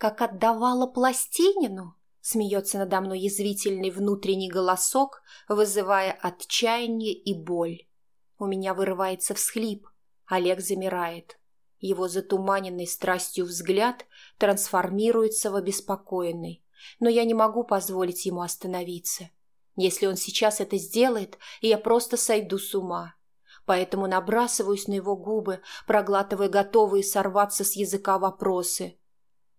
как отдавала пластинину?» Смеется надо мной язвительный внутренний голосок, вызывая отчаяние и боль. У меня вырывается всхлип. Олег замирает. Его затуманенный страстью взгляд трансформируется в обеспокоенный. Но я не могу позволить ему остановиться. Если он сейчас это сделает, я просто сойду с ума. Поэтому набрасываюсь на его губы, проглатывая готовые сорваться с языка вопросы.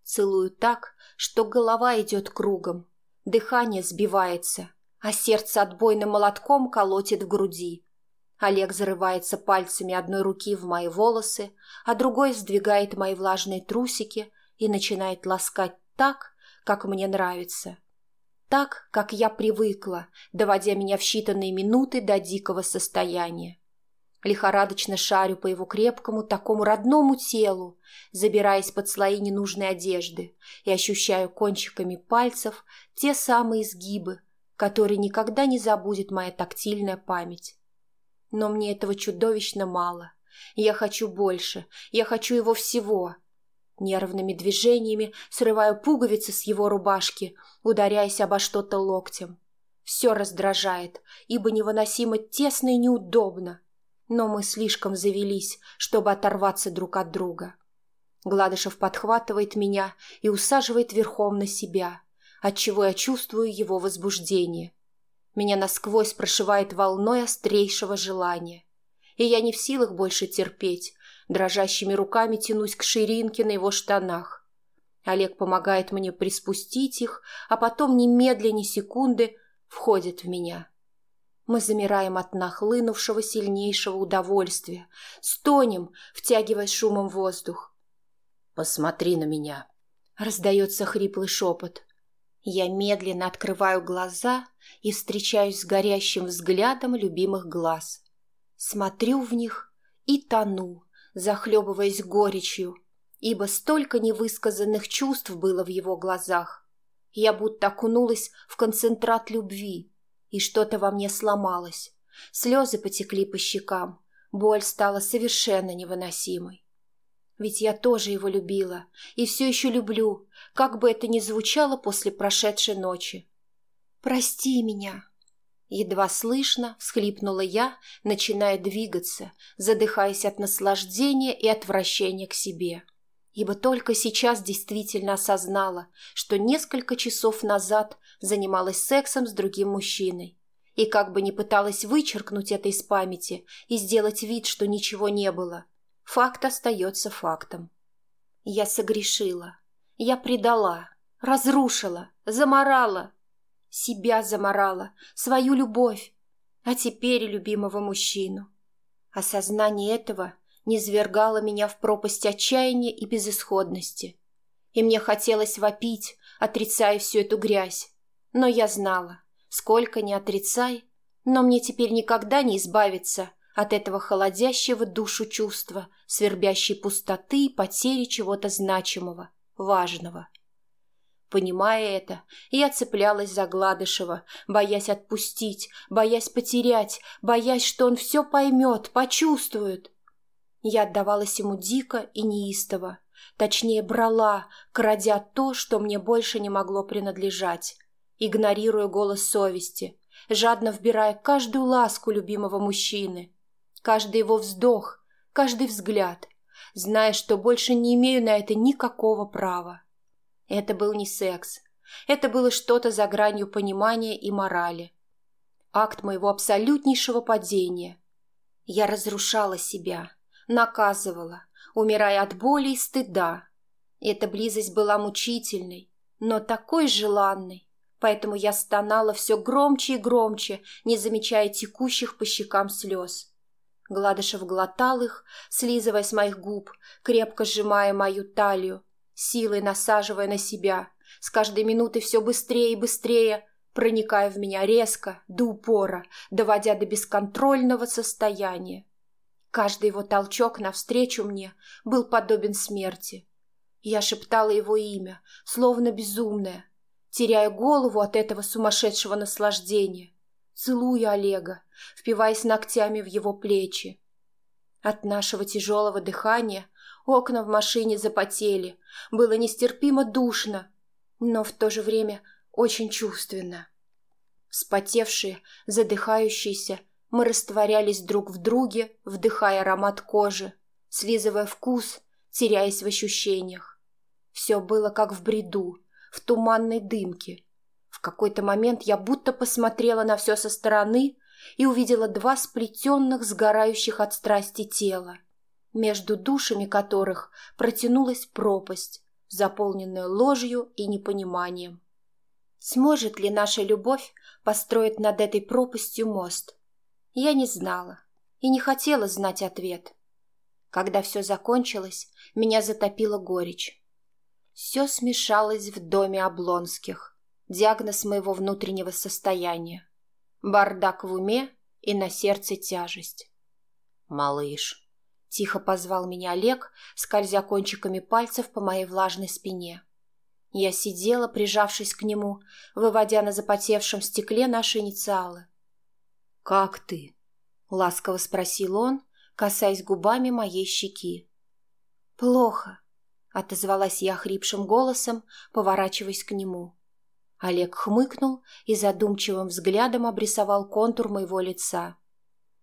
Целую так, что голова идет кругом, дыхание сбивается, а сердце отбойным молотком колотит в груди. Олег зарывается пальцами одной руки в мои волосы, а другой сдвигает мои влажные трусики и начинает ласкать так, как мне нравится. Так, как я привыкла, доводя меня в считанные минуты до дикого состояния. Лихорадочно шарю по его крепкому, такому родному телу, забираясь под слои ненужной одежды и ощущаю кончиками пальцев те самые изгибы, которые никогда не забудет моя тактильная память. Но мне этого чудовищно мало. Я хочу больше. Я хочу его всего. Нервными движениями срываю пуговицы с его рубашки, ударяясь обо что-то локтем. Все раздражает, ибо невыносимо тесно и неудобно. Но мы слишком завелись, чтобы оторваться друг от друга. Гладышев подхватывает меня и усаживает верхом на себя, отчего я чувствую его возбуждение. Меня насквозь прошивает волной острейшего желания. И я не в силах больше терпеть, дрожащими руками тянусь к ширинке на его штанах. Олег помогает мне приспустить их, а потом немедленно секунды входит в меня. Мы замираем от нахлынувшего сильнейшего удовольствия, стонем, втягивая шумом воздух. «Посмотри на меня!» — раздается хриплый шепот. Я медленно открываю глаза и встречаюсь с горящим взглядом любимых глаз. Смотрю в них и тону, захлебываясь горечью, ибо столько невысказанных чувств было в его глазах. Я будто окунулась в концентрат любви, и что-то во мне сломалось. Слезы потекли по щекам, боль стала совершенно невыносимой. Ведь я тоже его любила и все еще люблю, как бы это ни звучало после прошедшей ночи. «Прости меня!» Едва слышно всхлипнула я, начиная двигаться, задыхаясь от наслаждения и отвращения к себе. Ибо только сейчас действительно осознала, что несколько часов назад занималась сексом с другим мужчиной. И как бы ни пыталась вычеркнуть это из памяти и сделать вид, что ничего не было, Факт остается фактом. Я согрешила. Я предала, разрушила, заморала. Себя заморала, свою любовь, а теперь любимого мужчину. Осознание этого низвергало меня в пропасть отчаяния и безысходности. И мне хотелось вопить, отрицая всю эту грязь. Но я знала, сколько ни отрицай, но мне теперь никогда не избавиться от этого холодящего душу чувства, свербящей пустоты и потери чего-то значимого, важного. Понимая это, я цеплялась за Гладышева, боясь отпустить, боясь потерять, боясь, что он все поймет, почувствует. Я отдавалась ему дико и неистово, точнее брала, крадя то, что мне больше не могло принадлежать, игнорируя голос совести, жадно вбирая каждую ласку любимого мужчины, каждый его вздох, каждый взгляд, зная, что больше не имею на это никакого права. Это был не секс. Это было что-то за гранью понимания и морали. Акт моего абсолютнейшего падения. Я разрушала себя, наказывала, умирая от боли и стыда. Эта близость была мучительной, но такой желанной, поэтому я стонала все громче и громче, не замечая текущих по щекам слез. Гладышев глотал их, слизывая с моих губ, крепко сжимая мою талию, силой насаживая на себя, с каждой минутой все быстрее и быстрее, проникая в меня резко, до упора, доводя до бесконтрольного состояния. Каждый его толчок навстречу мне был подобен смерти. Я шептала его имя, словно безумная, теряя голову от этого сумасшедшего наслаждения целуя Олега, впиваясь ногтями в его плечи. От нашего тяжелого дыхания Окна в машине запотели. Было нестерпимо душно, но в то же время очень чувственно. Вспотевшие, задыхающиеся, мы растворялись друг в друге, вдыхая аромат кожи, слизывая вкус, теряясь в ощущениях. Все было как в бреду, в туманной дымке. В какой-то момент я будто посмотрела на все со стороны и увидела два сплетенных, сгорающих от страсти тела, между душами которых протянулась пропасть, заполненная ложью и непониманием. Сможет ли наша любовь построить над этой пропастью мост? Я не знала и не хотела знать ответ. Когда все закончилось, меня затопила горечь. Все смешалось в доме Облонских. Диагноз моего внутреннего состояния. Бардак в уме и на сердце тяжесть. «Малыш», — тихо позвал меня Олег, скользя кончиками пальцев по моей влажной спине. Я сидела, прижавшись к нему, выводя на запотевшем стекле наши инициалы. «Как ты?» — ласково спросил он, касаясь губами моей щеки. «Плохо», — отозвалась я хрипшим голосом, поворачиваясь к нему. Олег хмыкнул и задумчивым взглядом обрисовал контур моего лица.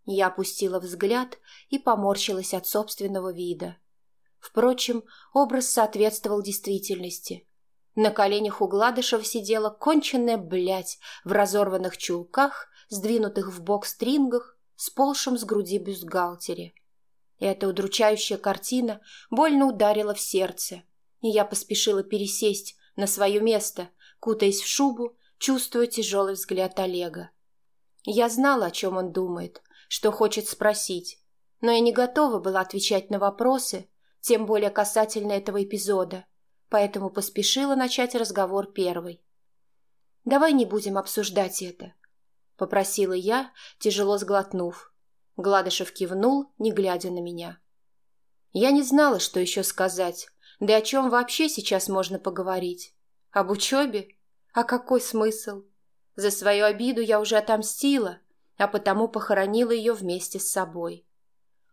Я опустила взгляд и поморщилась от собственного вида. Впрочем, образ соответствовал действительности. На коленях у Гладышева сидела конченная блядь в разорванных чулках, сдвинутых в бок стрингах, сползшем с груди бюстгальтере. Эта удручающая картина больно ударила в сердце, и я поспешила пересесть на свое место, кутаясь в шубу, чувствуя тяжелый взгляд Олега. Я знала, о чем он думает, что хочет спросить, но я не готова была отвечать на вопросы, тем более касательно этого эпизода, поэтому поспешила начать разговор первой. «Давай не будем обсуждать это», — попросила я, тяжело сглотнув. Гладышев кивнул, не глядя на меня. Я не знала, что еще сказать, да о чем вообще сейчас можно поговорить. Об учебе? А какой смысл? За свою обиду я уже отомстила, а потому похоронила ее вместе с собой.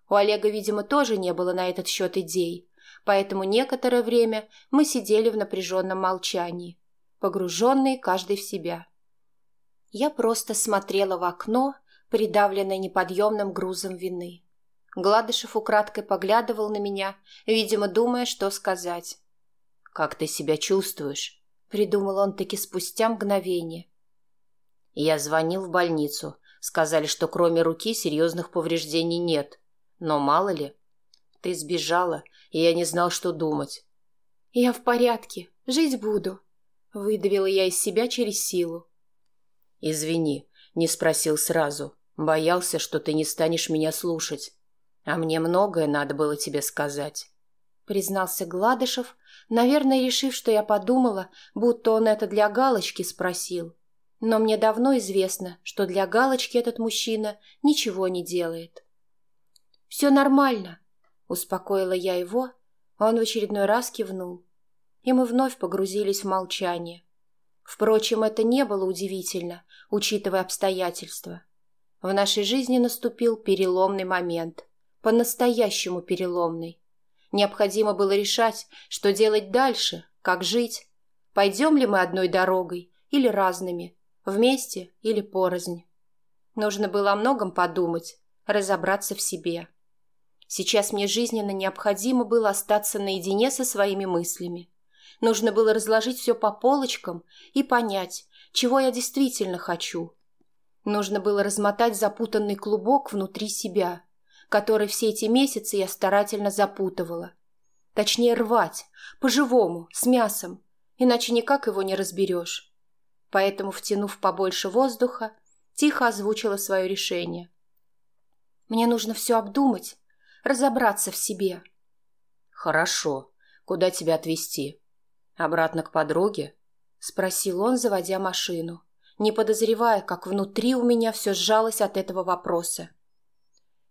У Олега, видимо, тоже не было на этот счет идей, поэтому некоторое время мы сидели в напряженном молчании, погруженные каждый в себя. Я просто смотрела в окно, придавленное неподъемным грузом вины. Гладышев украдкой поглядывал на меня, видимо, думая, что сказать. «Как ты себя чувствуешь?» Придумал он таки спустя мгновение. Я звонил в больницу. Сказали, что кроме руки серьезных повреждений нет. Но мало ли. Ты сбежала, и я не знал, что думать. Я в порядке. Жить буду. Выдавила я из себя через силу. Извини, не спросил сразу. Боялся, что ты не станешь меня слушать. А мне многое надо было тебе сказать. Признался Гладышев, наверное, решив, что я подумала, будто он это для галочки спросил. Но мне давно известно, что для галочки этот мужчина ничего не делает. «Все нормально», — успокоила я его, он в очередной раз кивнул. И мы вновь погрузились в молчание. Впрочем, это не было удивительно, учитывая обстоятельства. В нашей жизни наступил переломный момент, по-настоящему переломный. Необходимо было решать, что делать дальше, как жить. Пойдем ли мы одной дорогой или разными, вместе или порознь. Нужно было о многом подумать, разобраться в себе. Сейчас мне жизненно необходимо было остаться наедине со своими мыслями. Нужно было разложить все по полочкам и понять, чего я действительно хочу. Нужно было размотать запутанный клубок внутри себя, который все эти месяцы я старательно запутывала. Точнее, рвать, по-живому, с мясом, иначе никак его не разберешь. Поэтому, втянув побольше воздуха, тихо озвучила свое решение. Мне нужно все обдумать, разобраться в себе. Хорошо. Куда тебя отвезти? Обратно к подруге? Спросил он, заводя машину, не подозревая, как внутри у меня все сжалось от этого вопроса.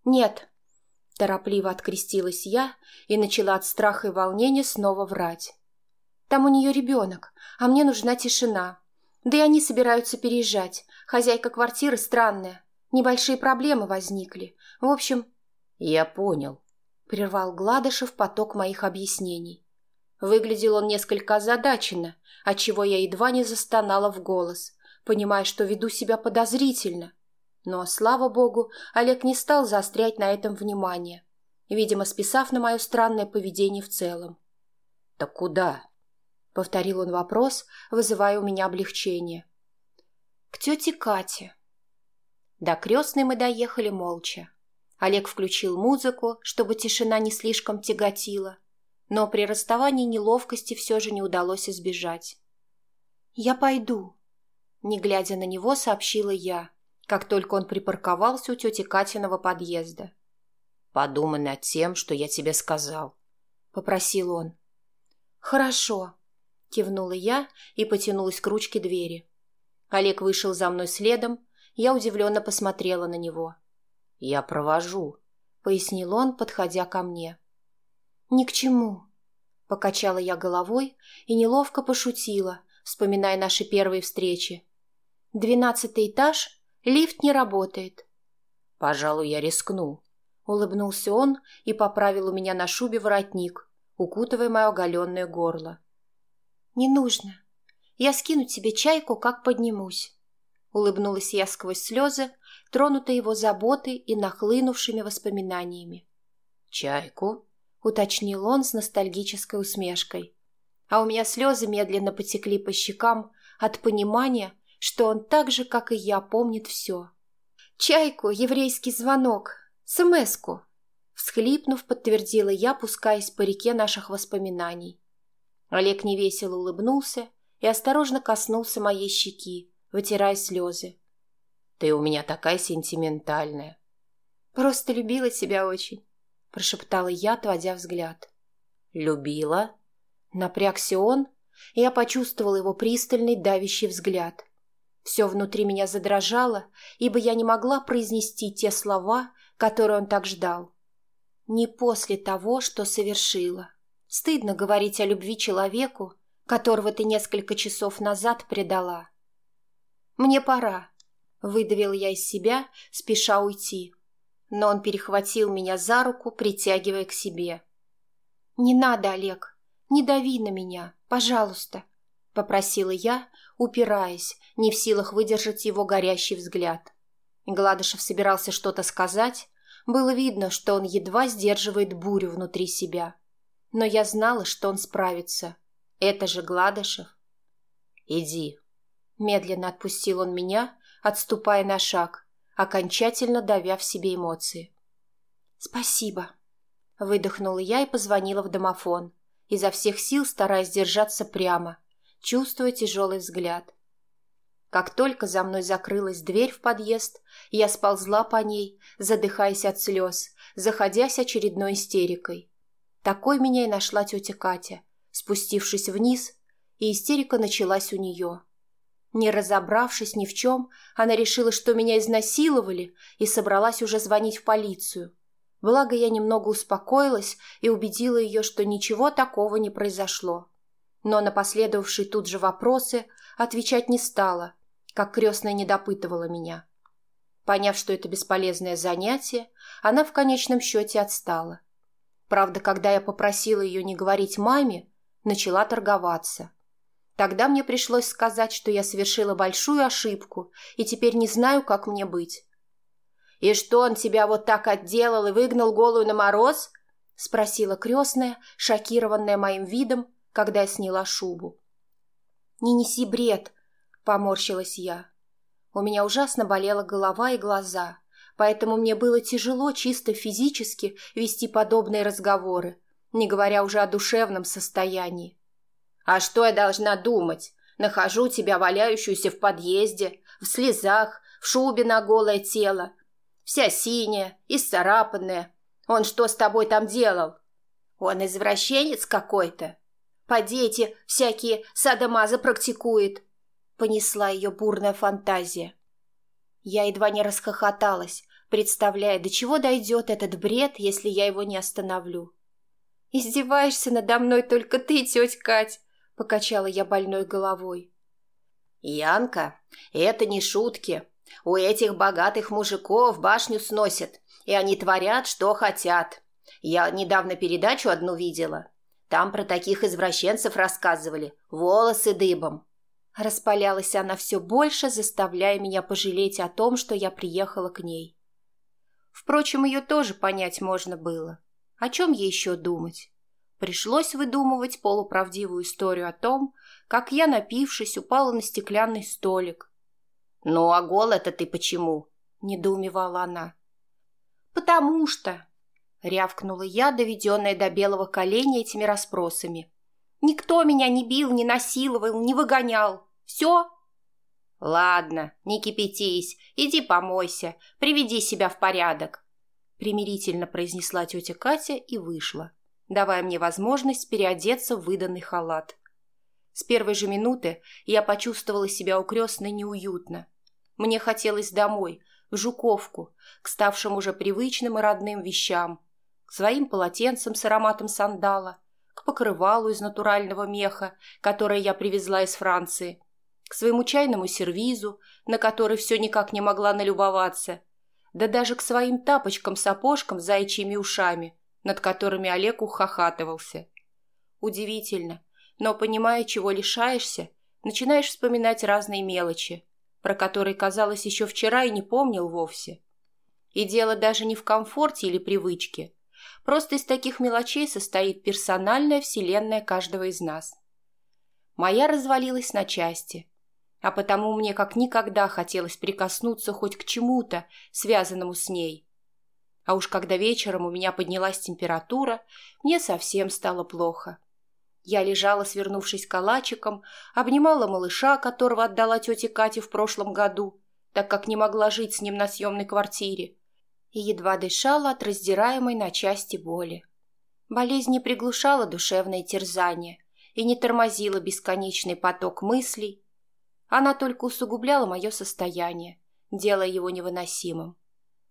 «Нет», – торопливо открестилась я и начала от страха и волнения снова врать. «Там у нее ребенок, а мне нужна тишина. Да и они собираются переезжать. Хозяйка квартиры странная. Небольшие проблемы возникли. В общем...» «Я понял», — прервал Гладышев поток моих объяснений. Выглядел он несколько озадаченно, отчего я едва не застонала в голос, понимая, что веду себя подозрительно. Но, слава богу, Олег не стал заострять на этом внимание, видимо, списав на мое странное поведение в целом. «Так куда?» — повторил он вопрос, вызывая у меня облегчение. «К тете Кате». До крестной мы доехали молча. Олег включил музыку, чтобы тишина не слишком тяготила, но при расставании неловкости все же не удалось избежать. «Я пойду», — не глядя на него, сообщила я, как только он припарковался у тети Катиного подъезда. «Подумай над тем, что я тебе сказал», — попросил он. «Хорошо», — кивнула я и потянулась к ручке двери. Олег вышел за мной следом, я удивленно посмотрела на него. «Я провожу», — пояснил он, подходя ко мне. «Ни к чему», — покачала я головой и неловко пошутила, вспоминая наши первые встречи. «Двенадцатый этаж, лифт не работает». «Пожалуй, я рискну», — улыбнулся он и поправил у меня на шубе воротник, укутывая мое оголенное горло. «Не нужно. Я скину тебе чайку, как поднимусь». Улыбнулась я сквозь слезы, тронутая его заботой и нахлынувшими воспоминаниями. «Чайку?» — уточнил он с ностальгической усмешкой. А у меня слезы медленно потекли по щекам от понимания, что он так же, как и я, помнит все. «Чайку, еврейский звонок, смс-ку!» Всхлипнув, подтвердила я, пускаясь по реке наших воспоминаний. Олег невесело улыбнулся и осторожно коснулся моей щеки, вытирая слезы. «Ты у меня такая сентиментальная». «Просто любила тебя очень», — прошептала я, отводя взгляд. «Любила?» Напрягся он, и я почувствовала его пристальный давящий взгляд. Все внутри меня задрожало, ибо я не могла произнести те слова, которые он так ждал. Не после того, что совершила. Стыдно говорить о любви человеку, которого ты несколько часов назад предала. «Мне пора», — выдавил я из себя, спеша уйти. Но он перехватил меня за руку, притягивая к себе. «Не надо, Олег, не дави на меня, пожалуйста», — попросила я, упираясь, не в силах выдержать его горящий взгляд. Гладышев собирался что-то сказать, было видно, что он едва сдерживает бурю внутри себя. Но я знала, что он справится. Это же Гладышев. «Иди». Медленно отпустил он меня, отступая на шаг, окончательно давя в себе эмоции. «Спасибо», — выдохнула я и позвонила в домофон, изо всех сил стараясь держаться прямо, чувствуя тяжелый взгляд. Как только за мной закрылась дверь в подъезд, я сползла по ней, задыхаясь от слез, заходясь очередной истерикой. Такой меня и нашла тетя Катя, спустившись вниз, и истерика началась у нее. Не разобравшись ни в чем, она решила, что меня изнасиловали, и собралась уже звонить в полицию. Благо я немного успокоилась и убедила ее, что ничего такого не произошло. Но на последовавшие тут же вопросы отвечать не стала – как крестная не допытывала меня. Поняв, что это бесполезное занятие, она в конечном счете отстала. Правда, когда я попросила ее не говорить маме, начала торговаться. Тогда мне пришлось сказать, что я совершила большую ошибку и теперь не знаю, как мне быть. «И что, он тебя вот так отделал и выгнал голую на мороз?» — спросила крестная, шокированная моим видом, когда я сняла шубу. «Не неси бред», Поморщилась я. У меня ужасно болела голова и глаза, поэтому мне было тяжело чисто физически вести подобные разговоры, не говоря уже о душевном состоянии. «А что я должна думать? Нахожу тебя валяющуюся в подъезде, в слезах, в шубе на голое тело. Вся синяя, исцарапанная. Он что с тобой там делал? Он извращенец какой-то. Поди эти всякие садомазы практикует понесла ее бурная фантазия. Я едва не расхохоталась, представляя, до чего дойдет этот бред, если я его не остановлю. «Издеваешься надо мной только ты, тетя Кать!» — покачала я больной головой. «Янка, это не шутки. У этих богатых мужиков башню сносят, и они творят, что хотят. Я недавно передачу одну видела. Там про таких извращенцев рассказывали. Волосы дыбом. Распалялась она все больше, заставляя меня пожалеть о том, что я приехала к ней. Впрочем, ее тоже понять можно было. О чем ей еще думать? Пришлось выдумывать полуправдивую историю о том, как я, напившись, упала на стеклянный столик. «Ну, а гол-это ты почему?» – недоумевала она. «Потому что...» – рявкнула я, доведенная до белого коленя этими расспросами. «Никто меня не бил, не насиловал, не выгонял. Все?» «Ладно, не кипятись, иди помойся, приведи себя в порядок», – примирительно произнесла тетя Катя и вышла, давая мне возможность переодеться в выданный халат. С первой же минуты я почувствовала себя у крестной неуютно. Мне хотелось домой, в Жуковку, к ставшим уже привычным и родным вещам, к своим полотенцам с ароматом сандала, к покрывалу из натурального меха, которое я привезла из Франции, к своему чайному сервизу, на который все никак не могла налюбоваться, да даже к своим тапочкам-сапожкам с заячьими ушами, над которыми Олег ухахатывался. Удивительно, но, понимая, чего лишаешься, начинаешь вспоминать разные мелочи, про которые, казалось, еще вчера и не помнил вовсе. И дело даже не в комфорте или привычке. Просто из таких мелочей состоит персональная вселенная каждого из нас. Моя развалилась на части – а потому мне как никогда хотелось прикоснуться хоть к чему-то, связанному с ней. А уж когда вечером у меня поднялась температура, мне совсем стало плохо. Я лежала, свернувшись калачиком, обнимала малыша, которого отдала тете Кате в прошлом году, так как не могла жить с ним на съемной квартире, и едва дышала от раздираемой на части боли. Болезнь не приглушала душевное терзание и не тормозила бесконечный поток мыслей, она только усугубляла мое состояние, делая его невыносимым.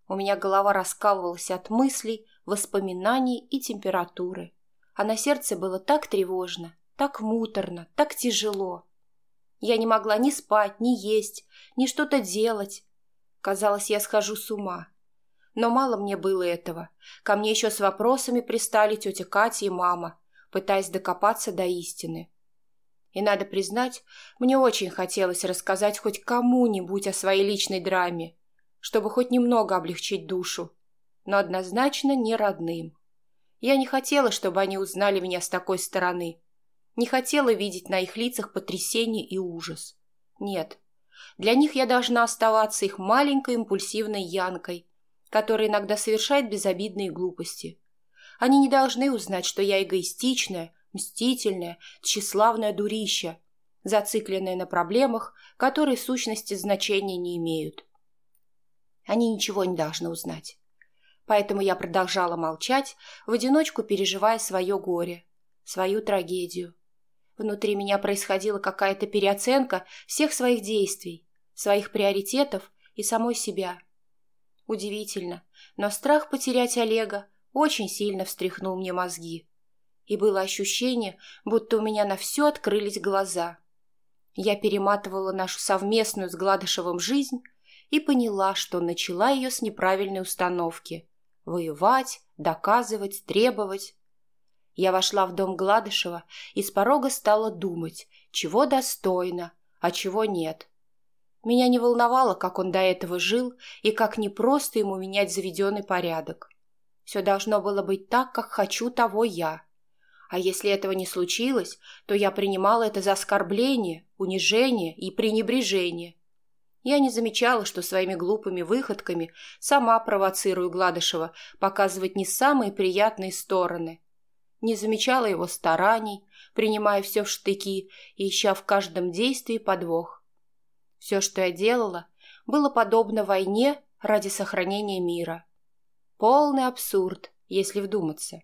У меня голова раскалывалась от мыслей, воспоминаний и температуры. А на сердце было так тревожно, так муторно, так тяжело. Я не могла ни спать, ни есть, ни что-то делать. Казалось, я схожу с ума. Но мало мне было этого. Ко мне еще с вопросами пристали тетя Катя и мама, пытаясь докопаться до истины. И надо признать, мне очень хотелось рассказать хоть кому-нибудь о своей личной драме, чтобы хоть немного облегчить душу, но однозначно не родным. Я не хотела, чтобы они узнали меня с такой стороны. Не хотела видеть на их лицах потрясение и ужас. Нет, для них я должна оставаться их маленькой импульсивной Янкой, которая иногда совершает безобидные глупости. Они не должны узнать, что я эгоистичная, мстительное, тщеславное дурище, зацикленное на проблемах, которые в сущности значения не имеют. Они ничего не должны узнать. Поэтому я продолжала молчать, в одиночку переживая свое горе, свою трагедию. Внутри меня происходила какая-то переоценка всех своих действий, своих приоритетов и самой себя. Удивительно, но страх потерять Олега очень сильно встряхнул мне мозги и было ощущение, будто у меня на все открылись глаза. Я перематывала нашу совместную с Гладышевым жизнь и поняла, что начала ее с неправильной установки – воевать, доказывать, требовать. Я вошла в дом Гладышева и с порога стала думать, чего достойно, а чего нет. Меня не волновало, как он до этого жил и как непросто ему менять заведенный порядок. Все должно было быть так, как хочу того я. А если этого не случилось, то я принимала это за оскорбление, унижение и пренебрежение. Я не замечала, что своими глупыми выходками сама провоцирую Гладышева показывать не самые приятные стороны. Не замечала его стараний, принимая все в штыки и ища в каждом действии подвох. Все, что я делала, было подобно войне ради сохранения мира. Полный абсурд, если вдуматься.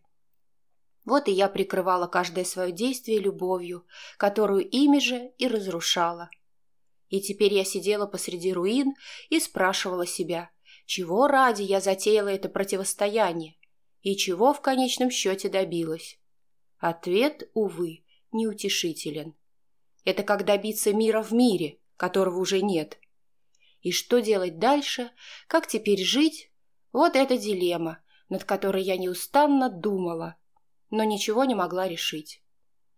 Вот и я прикрывала каждое свое действие любовью, которую ими же и разрушала. И теперь я сидела посреди руин и спрашивала себя, чего ради я затеяла это противостояние и чего в конечном счете добилась. Ответ, увы, неутешителен. Это как добиться мира в мире, которого уже нет. И что делать дальше, как теперь жить, вот эта дилемма, над которой я неустанно думала, но ничего не могла решить.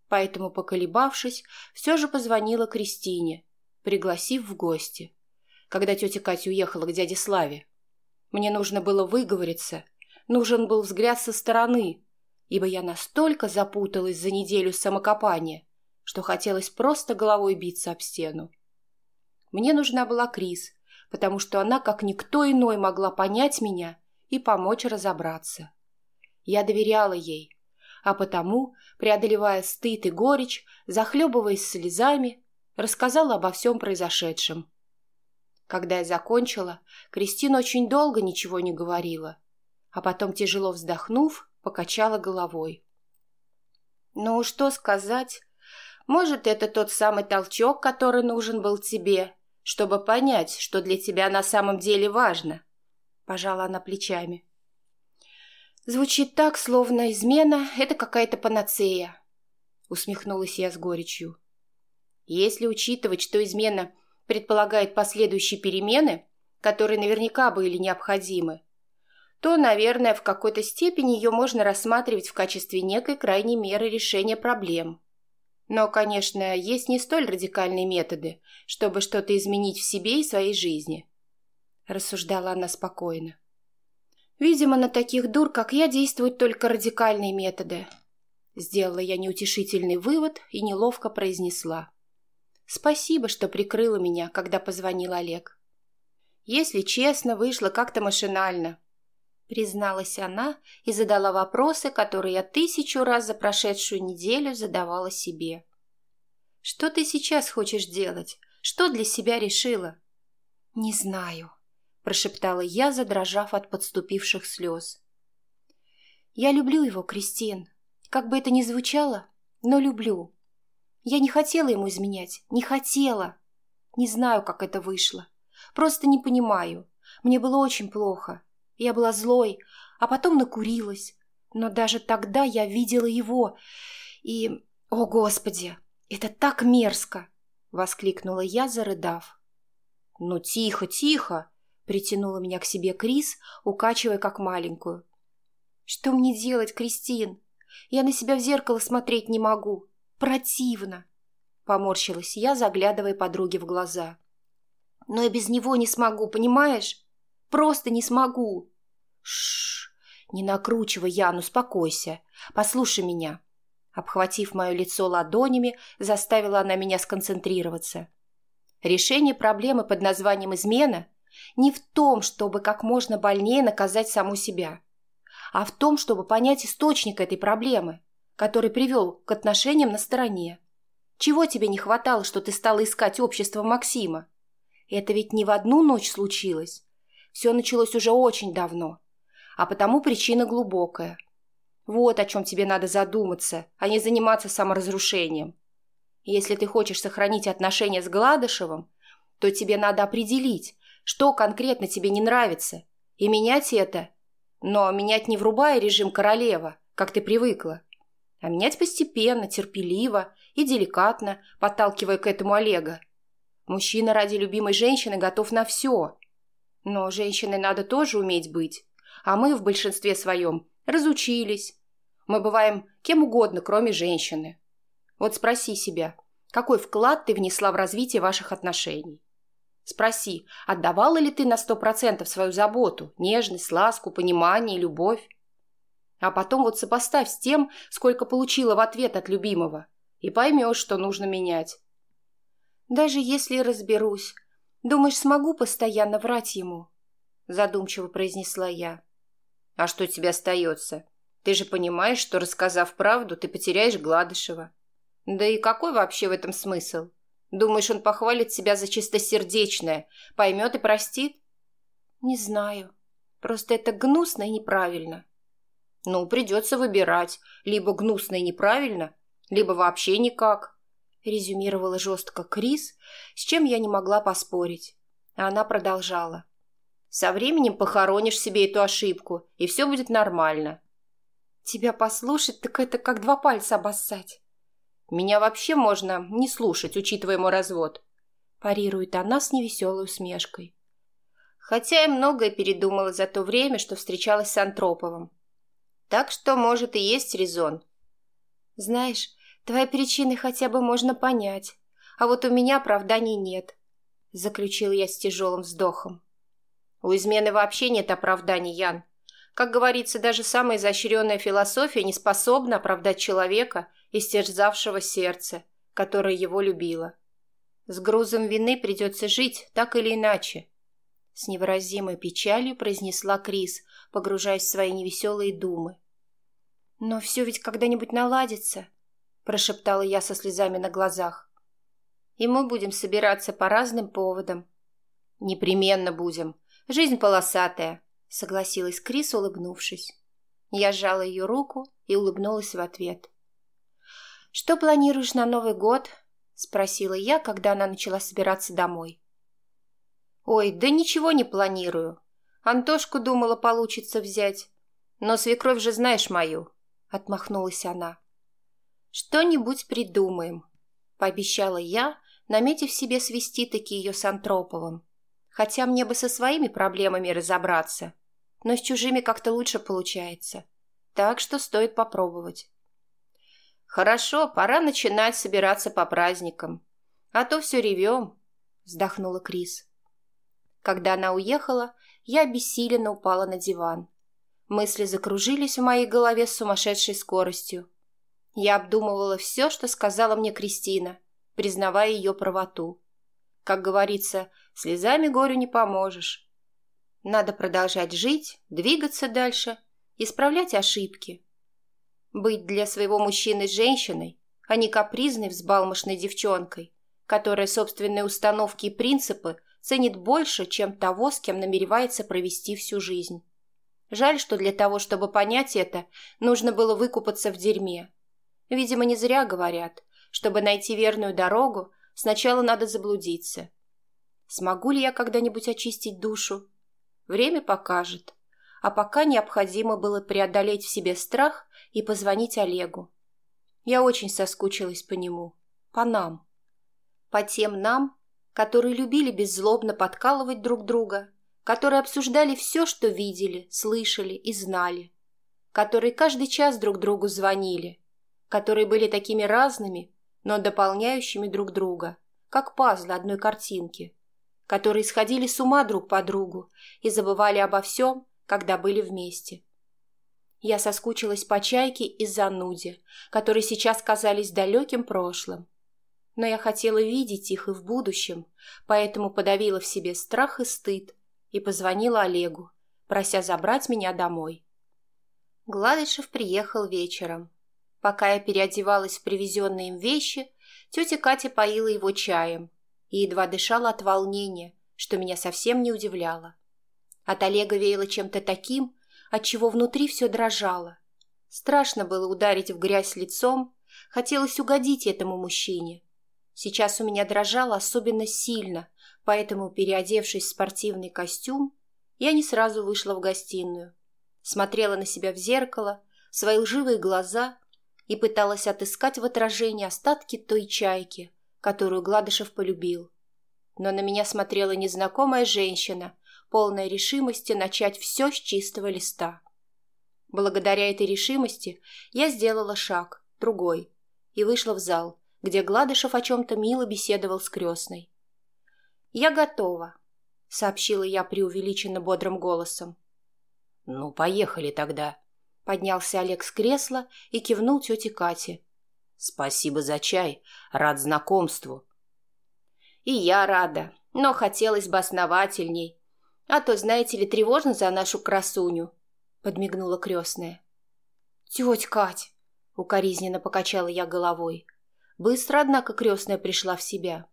Поэтому, поколебавшись, все же позвонила Кристине, пригласив в гости, когда тетя Катя уехала к дяде Славе. Мне нужно было выговориться, нужен был взгляд со стороны, ибо я настолько запуталась за неделю самокопания, что хотелось просто головой биться об стену. Мне нужна была Крис, потому что она, как никто иной, могла понять меня и помочь разобраться. Я доверяла ей, а потому, преодолевая стыд и горечь, захлебываясь слезами, рассказала обо всем произошедшем. Когда я закончила, Кристина очень долго ничего не говорила, а потом, тяжело вздохнув, покачала головой. «Ну, что сказать? Может, это тот самый толчок, который нужен был тебе, чтобы понять, что для тебя на самом деле важно?» Пожала она плечами. «Звучит так, словно измена — это какая-то панацея», — усмехнулась я с горечью. «Если учитывать, что измена предполагает последующие перемены, которые наверняка были необходимы, то, наверное, в какой-то степени ее можно рассматривать в качестве некой крайней меры решения проблем. Но, конечно, есть не столь радикальные методы, чтобы что-то изменить в себе и своей жизни. Рассуждала она спокойно. Видимо, на таких дур, как я, действуют только радикальные методы. Сделала я неутешительный вывод и неловко произнесла. Спасибо, что прикрыла меня, когда позвонил Олег. Если честно, вышло как-то машинально призналась она и задала вопросы, которые я тысячу раз за прошедшую неделю задавала себе. «Что ты сейчас хочешь делать? Что для себя решила?» «Не знаю», – прошептала я, задрожав от подступивших слез. «Я люблю его, Кристин. Как бы это ни звучало, но люблю. Я не хотела ему изменять, не хотела. Не знаю, как это вышло. Просто не понимаю. Мне было очень плохо. Я была злой, а потом накурилась. Но даже тогда я видела его. И... О, Господи! Это так мерзко! Воскликнула я, зарыдав. Ну, тихо, тихо! Притянула меня к себе Крис, укачивая как маленькую. Что мне делать, Кристин? Я на себя в зеркало смотреть не могу. Противно. Поморщилась я, заглядывая подруге в глаза. Но я без него не смогу, понимаешь? Просто не смогу. Шш, не накручивай, Ян, успокойся. Послушай меня. Обхватив мое лицо ладонями, заставила она меня сконцентрироваться. Решение проблемы под названием «измена» не в том, чтобы как можно больнее наказать саму себя, а в том, чтобы понять источник этой проблемы, который привел к отношениям на стороне. Чего тебе не хватало, что ты стала искать общество Максима? Это ведь не в одну ночь случилось. Все началось уже очень давно, а потому причина глубокая. Вот о чем тебе надо задуматься, а не заниматься саморазрушением. Если ты хочешь сохранить отношения с Гладышевым, то тебе надо определить, что конкретно тебе не нравится, и менять это. Но менять не врубая режим королева, как ты привыкла, а менять постепенно, терпеливо и деликатно, подталкивая к этому Олега. Мужчина ради любимой женщины готов на все. Но женщиной надо тоже уметь быть а мы в большинстве своем разучились. Мы бываем кем угодно, кроме женщины. Вот спроси себя, какой вклад ты внесла в развитие ваших отношений? Спроси, отдавала ли ты на сто процентов свою заботу, нежность, ласку, понимание, любовь? А потом вот сопоставь с тем, сколько получила в ответ от любимого, и поймешь, что нужно менять. Даже если разберусь, думаешь, смогу постоянно врать ему? Задумчиво произнесла я. А что тебе остается? Ты же понимаешь, что, рассказав правду, ты потеряешь Гладышева. Да и какой вообще в этом смысл? Думаешь, он похвалит себя за чистосердечное, поймет и простит? Не знаю. Просто это гнусно и неправильно. Ну, придется выбирать. Либо гнусно и неправильно, либо вообще никак. Резюмировала жестко Крис, с чем я не могла поспорить. А она продолжала. Со временем похоронишь себе эту ошибку, и все будет нормально. Тебя послушать, так это как два пальца обоссать. Меня вообще можно не слушать, учитывая мой развод. Парирует она с невеселой усмешкой. Хотя я многое передумала за то время, что встречалась с Антроповым. Так что, может, и есть резон. Знаешь, твои причины хотя бы можно понять, а вот у меня оправданий нет, заключил я с тяжелым вздохом. У измены вообще нет оправданий, Ян. Как говорится, даже самая изощренная философия не способна оправдать человека, истерзавшего сердце, которое его любило. С грузом вины придется жить, так или иначе. С невыразимой печалью произнесла Крис, погружаясь в свои невеселые думы. «Но все ведь когда-нибудь наладится», – прошептала я со слезами на глазах. «И мы будем собираться по разным поводам». «Непременно будем. Жизнь полосатая», – согласилась Крис, улыбнувшись. Я сжала ее руку и улыбнулась в ответ. «Что планируешь на Новый год?» – спросила я, когда она начала собираться домой. «Ой, да ничего не планирую. Антошку думала получится взять. Но свекровь же знаешь мою», – отмахнулась она. «Что-нибудь придумаем», – пообещала я, наметив себе свести таки ее с Антроповым. Хотя мне бы со своими проблемами разобраться, но с чужими как-то лучше получается. Так что стоит попробовать. «Хорошо, пора начинать собираться по праздникам. А то все ревем», – вздохнула Крис. Когда она уехала, я обессиленно упала на диван. Мысли закружились в моей голове с сумасшедшей скоростью. Я обдумывала все, что сказала мне Кристина, признавая ее правоту. Как говорится, слезами горю не поможешь. Надо продолжать жить, двигаться дальше, исправлять ошибки. Быть для своего мужчины женщиной, а не капризной взбалмошной девчонкой, которая собственные установки и принципы ценит больше, чем того, с кем намеревается провести всю жизнь. Жаль, что для того, чтобы понять это, нужно было выкупаться в дерьме. Видимо, не зря говорят, чтобы найти верную дорогу, сначала надо заблудиться. Смогу ли я когда-нибудь очистить душу? Время покажет. А пока необходимо было преодолеть в себе страх и позвонить Олегу. Я очень соскучилась по нему. По нам. По тем нам, которые любили беззлобно подкалывать друг друга, которые обсуждали все, что видели, слышали и знали, которые каждый час друг другу звонили, которые были такими разными, но дополняющими друг друга, как пазлы одной картинки, которые сходили с ума друг по другу и забывали обо всем, когда были вместе. Я соскучилась по чайке и зануде, которые сейчас казались далеким прошлым, но я хотела видеть их и в будущем, поэтому подавила в себе страх и стыд и позвонила Олегу, прося забрать меня домой. Гладышев приехал вечером. Пока я переодевалась в привезенные им вещи, тетя Катя поила его чаем и едва дышала от волнения, что меня совсем не удивляло. От Олега веяло чем-то таким, от чего внутри все дрожало. Страшно было ударить в грязь лицом, хотелось угодить этому мужчине, Сейчас у меня дрожало особенно сильно, поэтому, переодевшись в спортивный костюм, я не сразу вышла в гостиную. Смотрела на себя в зеркало, свои лживые глаза и пыталась отыскать в отражении остатки той чайки, которую Гладышев полюбил. Но на меня смотрела незнакомая женщина, полная решимости начать все с чистого листа. Благодаря этой решимости я сделала шаг, другой, и вышла в зал, где Гладышев о чем-то мило беседовал с крестной. «Я готова», — сообщила я преувеличенно бодрым голосом. «Ну, поехали тогда», — поднялся Олег с кресла и кивнул тете Кате. «Спасибо за чай, рад знакомству». «И я рада, но хотелось бы основательней. А то, знаете ли, тревожно за нашу красуню», — подмигнула крестная. «Тетя Кать!» — укоризненно покачала я головой. Быстро, однако, крестная пришла в себя.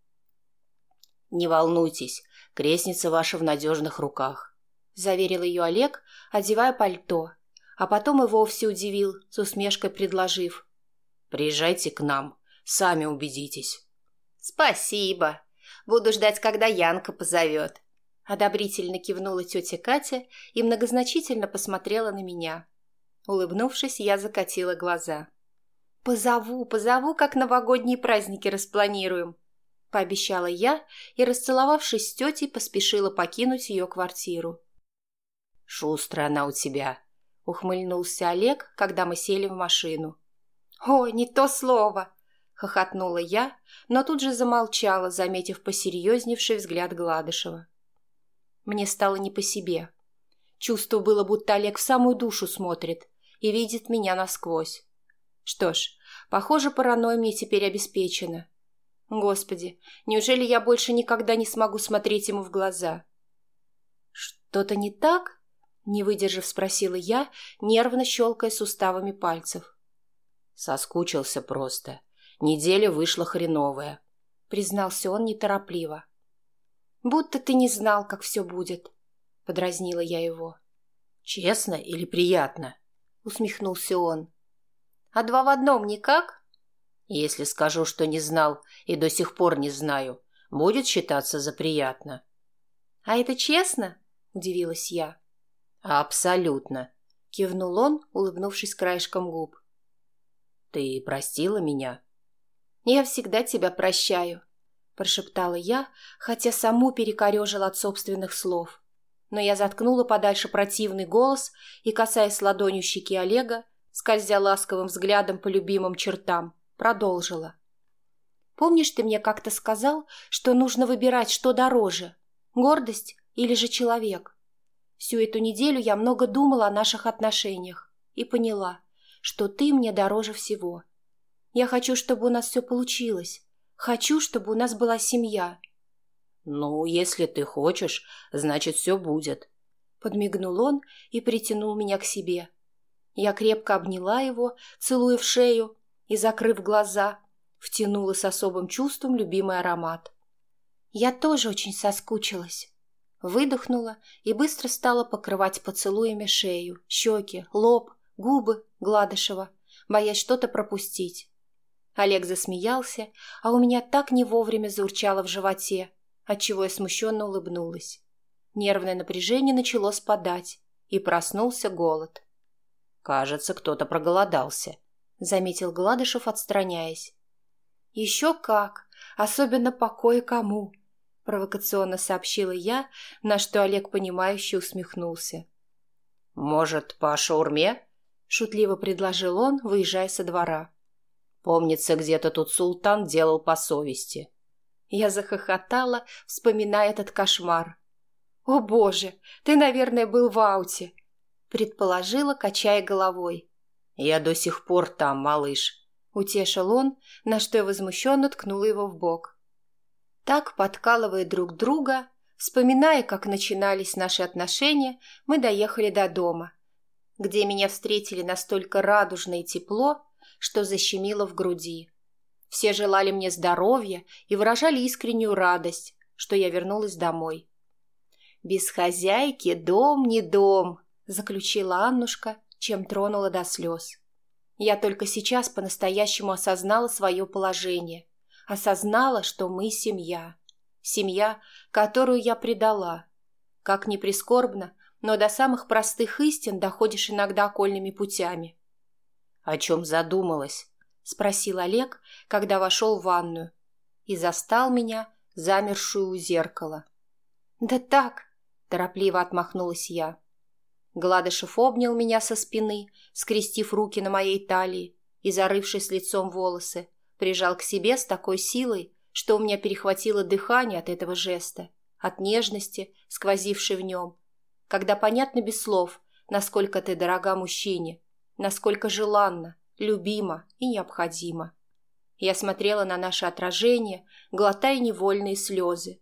«Не волнуйтесь, крестница ваша в надежных руках», — заверил ее Олег, одевая пальто, а потом и вовсе удивил, с усмешкой предложив. «Приезжайте к нам, сами убедитесь». «Спасибо. Буду ждать, когда Янка позовет». Одобрительно кивнула тетя Катя и многозначительно посмотрела на меня. Улыбнувшись, я закатила глаза. «Позову, позову, как новогодние праздники распланируем». – пообещала я и, расцеловавшись с тетей, поспешила покинуть ее квартиру. «Шустрая она у тебя», – ухмыльнулся Олег, когда мы сели в машину. «О, не то слово!» – хохотнула я, но тут же замолчала, заметив посерьезневший взгляд Гладышева. Мне стало не по себе. Чувство было, будто Олег в самую душу смотрит и видит меня насквозь. Что ж, похоже, паранойя мне теперь обеспечена. Господи, неужели я больше никогда не смогу смотреть ему в глаза? Что-то не так? Не выдержав, спросила я, нервно щелкая суставами пальцев. Соскучился просто. Неделя вышла хреновая. Признался он неторопливо. Будто ты не знал, как все будет. Подразнила я его. Честно или приятно? Усмехнулся он. А два в одном никак? Если скажу, что не знал и до сих пор не знаю, будет считаться за приятно. А это честно? Удивилась я. Абсолютно. Кивнул он, улыбнувшись краешком губ. Ты простила меня? Я всегда тебя прощаю, прошептала я, хотя саму перекорежила от собственных слов. Но я заткнула подальше противный голос и, касаясь ладонью щеки Олега, скользя ласковым взглядом по любимым чертам, продолжила. «Помнишь, ты мне как-то сказал, что нужно выбирать, что дороже – гордость или же человек? Всю эту неделю я много думала о наших отношениях и поняла, что ты мне дороже всего. Я хочу, чтобы у нас все получилось. Хочу, чтобы у нас была семья». «Ну, если ты хочешь, значит, все будет», – подмигнул он и притянул меня к себе. Я крепко обняла его, целуя в шею, и, закрыв глаза, втянула с особым чувством любимый аромат. Я тоже очень соскучилась. Выдохнула и быстро стала покрывать поцелуями шею, щеки, лоб, губы Гладышева, боясь что-то пропустить. Олег засмеялся, а у меня так не вовремя заурчало в животе, отчего я смущенно улыбнулась. Нервное напряжение начало спадать, и проснулся голод. «Кажется, кто-то проголодался», — заметил Гладышев, отстраняясь. «Еще как! Особенно по кое-кому!» — провокационно сообщила я, на что Олег понимающе усмехнулся. «Может, по шаурме?» — шутливо предложил он, выезжая со двора. «Помнится, где-то тут султан делал по совести». Я захохотала, вспоминая этот кошмар. «О, боже, ты, наверное, был в ауте!» — предположила, качая головой. «Я до сих пор там, малыш», — утешил он, на что я возмущенно ткнула его в бок. Так, подкалывая друг друга, вспоминая, как начинались наши отношения, мы доехали до дома, где меня встретили настолько радужно и тепло, что защемило в груди. Все желали мне здоровья и выражали искреннюю радость, что я вернулась домой. «Без хозяйки дом не дом», — заключила Аннушка, чем тронула до слез. Я только сейчас по-настоящему осознала свое положение. Осознала, что мы семья. Семья, которую я предала. Как ни прискорбно, но до самых простых истин доходишь иногда окольными путями. — О чем задумалась? — спросил Олег, когда вошел в ванную. И застал меня, замершую у зеркала. — Да так, — торопливо отмахнулась я. Гладышев обнял меня со спины, скрестив руки на моей талии и, зарывшись лицом в волосы, прижал к себе с такой силой, что у меня перехватило дыхание от этого жеста, от нежности, сквозившей в нем, когда понятно без слов, насколько ты дорога мужчине, насколько желанна, любима и необходима. Я смотрела на наше отражение, глотая невольные слезы.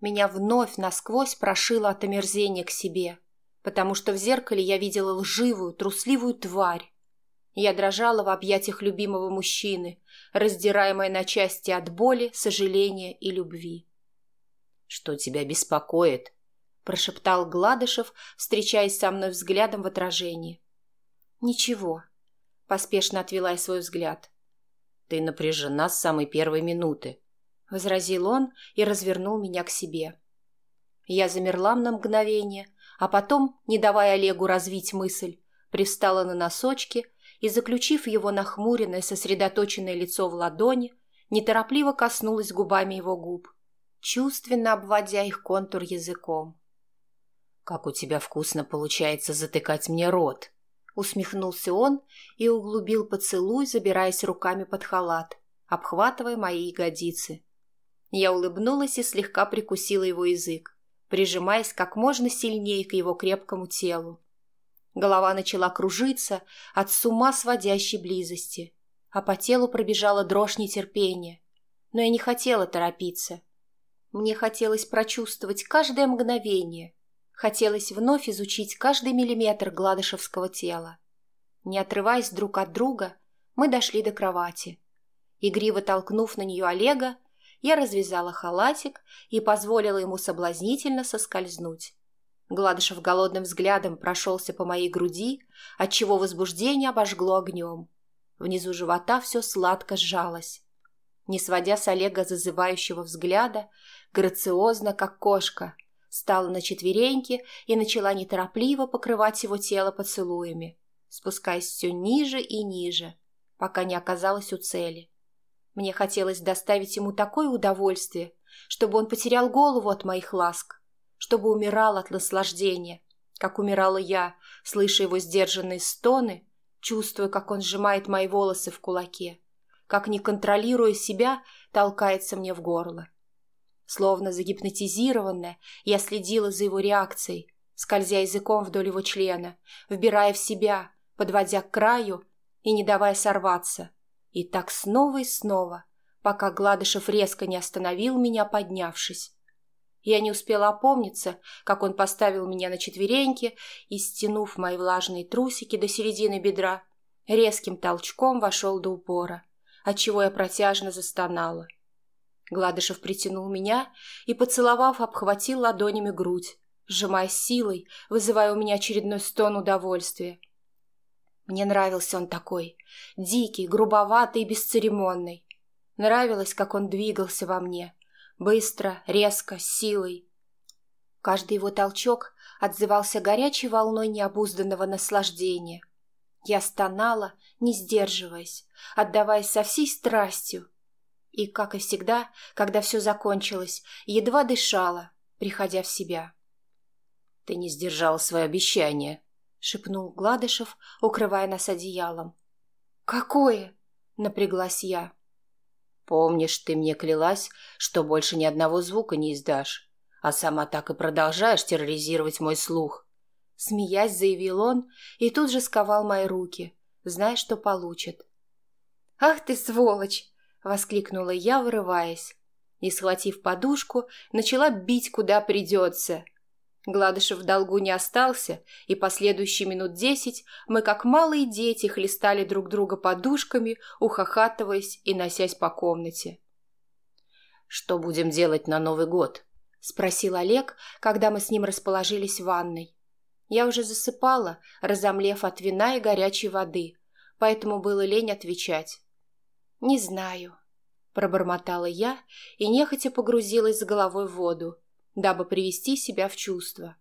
Меня вновь насквозь прошило от омерзения к себе – потому что в зеркале я видела лживую, трусливую тварь. Я дрожала в объятиях любимого мужчины, раздираемая на части от боли, сожаления и любви. «Что тебя беспокоит?» – прошептал Гладышев, встречаясь со мной взглядом в отражении. «Ничего», – поспешно отвела я свой взгляд. «Ты напряжена с самой первой минуты», – возразил он и развернул меня к себе. Я замерла на мгновение, а потом, не давая Олегу развить мысль, привстала на носочки и, заключив его нахмуренное, сосредоточенное лицо в ладони, неторопливо коснулась губами его губ, чувственно обводя их контур языком. «Как у тебя вкусно получается затыкать мне рот!» Усмехнулся он и углубил поцелуй, забираясь руками под халат, обхватывая мои ягодицы. Я улыбнулась и слегка прикусила его язык, прижимаясь как можно сильнее к его крепкому телу. Голова начала кружиться от с ума сводящей близости, а по телу пробежала дрожь нетерпения. Но я не хотела торопиться. Мне хотелось прочувствовать каждое мгновение, хотелось вновь изучить каждый миллиметр гладышевского тела. Не отрываясь друг от друга, мы дошли до кровати. Игриво толкнув на нее Олега, я развязала халатик и позволила ему соблазнительно соскользнуть. Гладышев голодным взглядом прошелся по моей груди, отчего возбуждение обожгло огнем. Внизу живота все сладко сжалось. Не сводя с Олега зазывающего взгляда, грациозно, как кошка, стала на четвереньки и начала неторопливо покрывать его тело поцелуями, спускаясь все ниже и ниже, пока не оказалась у цели. Мне хотелось доставить ему такое удовольствие, чтобы он потерял голову от моих ласк, чтобы умирал от наслаждения, как умирала я, слыша его сдержанные стоны, чувствуя, как он сжимает мои волосы в кулаке, как, не контролируя себя, толкается мне в горло. Словно загипнотизированная, я следила за его реакцией, скользя языком вдоль его члена, вбирая в себя, подводя к краю и не давая сорваться, и так снова и снова, пока Гладышев резко не остановил меня, поднявшись. Я не успела опомниться, как он поставил меня на четвереньки и, стянув мои влажные трусики до середины бедра, резким толчком вошел до упора, отчего я протяжно застонала. Гладышев притянул меня и, поцеловав, обхватил ладонями грудь, сжимая силой, вызывая у меня очередной стон удовольствия. Мне нравился он такой, дикий, грубоватый и бесцеремонный. Нравилось, как он двигался во мне, быстро, резко, силой. Каждый его толчок отзывался горячей волной необузданного наслаждения. Я стонала, не сдерживаясь, отдаваясь со всей страстью. И, как и всегда, когда все закончилось, едва дышала, приходя в себя. — Ты не сдержала свое обещание, шепнул Гладышев, укрывая нас одеялом. «Какое?» — напряглась я. «Помнишь, ты мне клялась, что больше ни одного звука не издашь, а сама так и продолжаешь терроризировать мой слух?» Смеясь, заявил он и тут же сковал мои руки, зная, что получит. «Ах ты, сволочь!» — воскликнула я, вырываясь. И, схватив подушку, начала бить, куда придется — Гладышев в долгу не остался, и последующие минут десять мы, как малые дети, хлестали друг друга подушками, ухахатываясь и носясь по комнате. «Что будем делать на Новый год?» — спросил Олег, когда мы с ним расположились в ванной. Я уже засыпала, разомлев от вина и горячей воды, поэтому было лень отвечать. «Не знаю», — пробормотала я и нехотя погрузилась с головой в воду, дабы привести себя в чувство.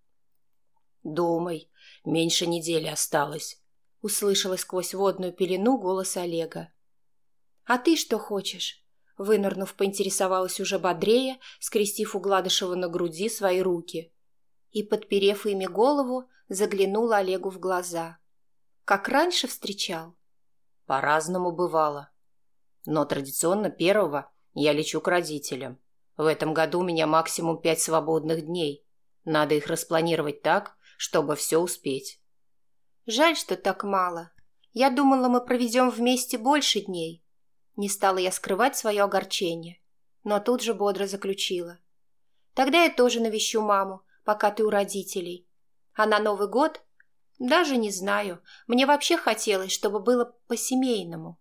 «Думай, меньше недели осталось», — услышала сквозь водную пелену голос Олега. «А ты что хочешь?» Вынырнув, поинтересовалась уже бодрее, скрестив у Гладышева на груди свои руки. И, подперев ими голову, заглянула Олегу в глаза. «Как раньше встречал?» «По-разному бывало. Но традиционно первого я лечу к родителям. В этом году у меня максимум пять свободных дней. Надо их распланировать так, чтобы все успеть. Жаль, что так мало. Я думала, мы проведем вместе больше дней. Не стала я скрывать свое огорчение, но тут же бодро заключила. Тогда я тоже навещу маму, пока ты у родителей. А на Новый год? Даже не знаю. Мне вообще хотелось, чтобы было по-семейному.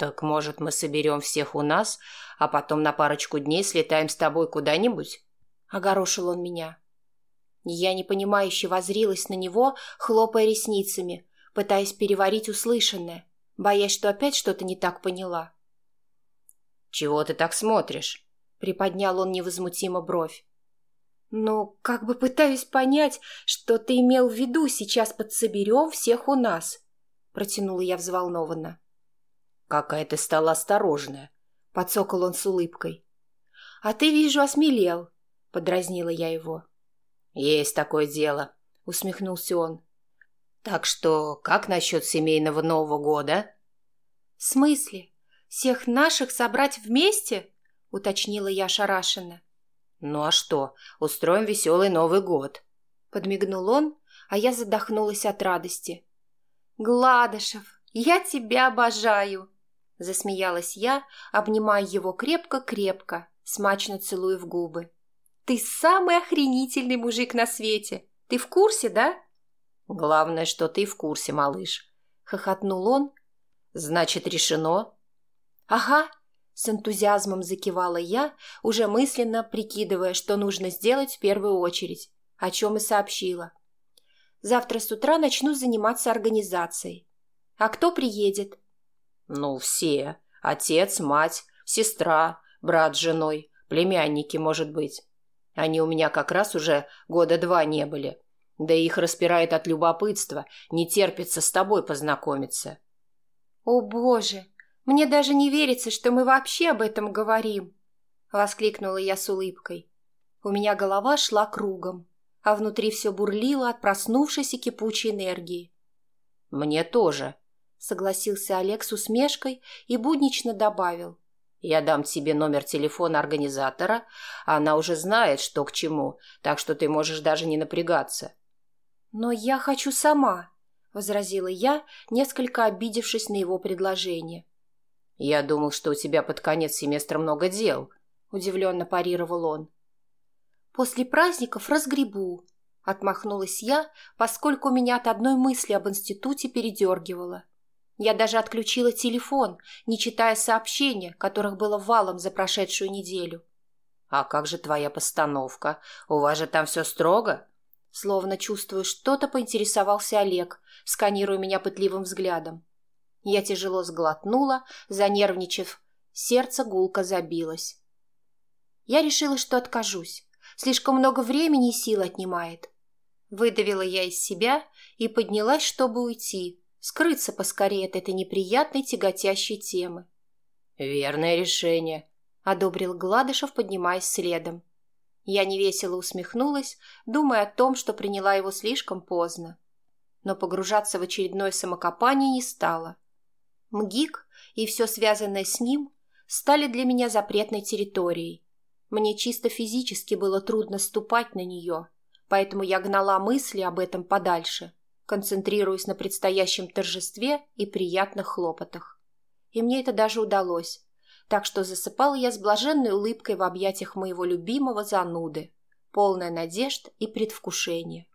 «Так, может, мы соберем всех у нас, а потом на парочку дней слетаем с тобой куда-нибудь?» Огорошил он меня. Я непонимающе возрилась на него, хлопая ресницами, пытаясь переварить услышанное, боясь, что опять что-то не так поняла. «Чего ты так смотришь?» — приподнял он невозмутимо бровь. «Ну, как бы пытаюсь понять, что ты имел в виду, сейчас подсоберем всех у нас», — протянула я взволнованно. «Какая ты стала осторожная. — подсокол он с улыбкой. «А ты, вижу, осмелел», — подразнила я его. «Есть такое дело», — усмехнулся он. «Так что, как насчет семейного Нового года?» «В смысле? Всех наших собрать вместе?» — уточнила я шарашенно. «Ну а что, устроим веселый Новый год», — подмигнул он, а я задохнулась от радости. «Гладышев, я тебя обожаю!» — засмеялась я, обнимая его крепко-крепко, смачно целуя в губы. «Ты самый охренительный мужик на свете! Ты в курсе, да?» «Главное, что ты в курсе, малыш», — хохотнул он. «Значит, решено?» «Ага», — с энтузиазмом закивала я, уже мысленно прикидывая, что нужно сделать в первую очередь, о чем и сообщила. «Завтра с утра начну заниматься организацией. А кто приедет?» «Ну, все. Отец, мать, сестра, брат с женой, племянники, может быть. Они у меня как раз уже года два не были. Да их распирает от любопытства, не терпится с тобой познакомиться. «О, Боже! Мне даже не верится, что мы вообще об этом говорим!» — воскликнула я с улыбкой. У меня голова шла кругом, а внутри все бурлило от проснувшейся кипучей энергии. «Мне тоже», — согласился Олег с усмешкой и буднично добавил. Я дам тебе номер телефона организатора, а она уже знает, что к чему, так что ты можешь даже не напрягаться. Но я хочу сама, возразила я, несколько обидевшись на его предложение. Я думал, что у тебя под конец семестра много дел, удивленно парировал он. После праздников разгребу, отмахнулась я, поскольку меня от одной мысли об институте передергивало. Я даже отключила телефон, не читая сообщения, которых было валом за прошедшую неделю. «А как же твоя постановка? У вас же там все строго?» Словно чувствуя что-то, поинтересовался Олег, сканируя меня пытливым взглядом. Я тяжело сглотнула, занервничав. Сердце гулко забилось. Я решила, что откажусь. Слишком много времени и сил отнимает. Выдавила я из себя и поднялась, чтобы уйти, скрыться поскорее от этой неприятной тяготящей темы. «Верное решение», — одобрил Гладышев, поднимаясь следом. Я невесело усмехнулась, думая о том, что приняла его слишком поздно. Но погружаться в очередное самокопание не стала. МГИК и все связанное с ним стали для меня запретной территорией. Мне чисто физически было трудно ступать на нее, поэтому я гнала мысли об этом подальше — концентрируясь на предстоящем торжестве и приятных хлопотах. И мне это даже удалось, так что засыпала я с блаженной улыбкой в объятиях моего любимого зануды, полная надежд и предвкушения.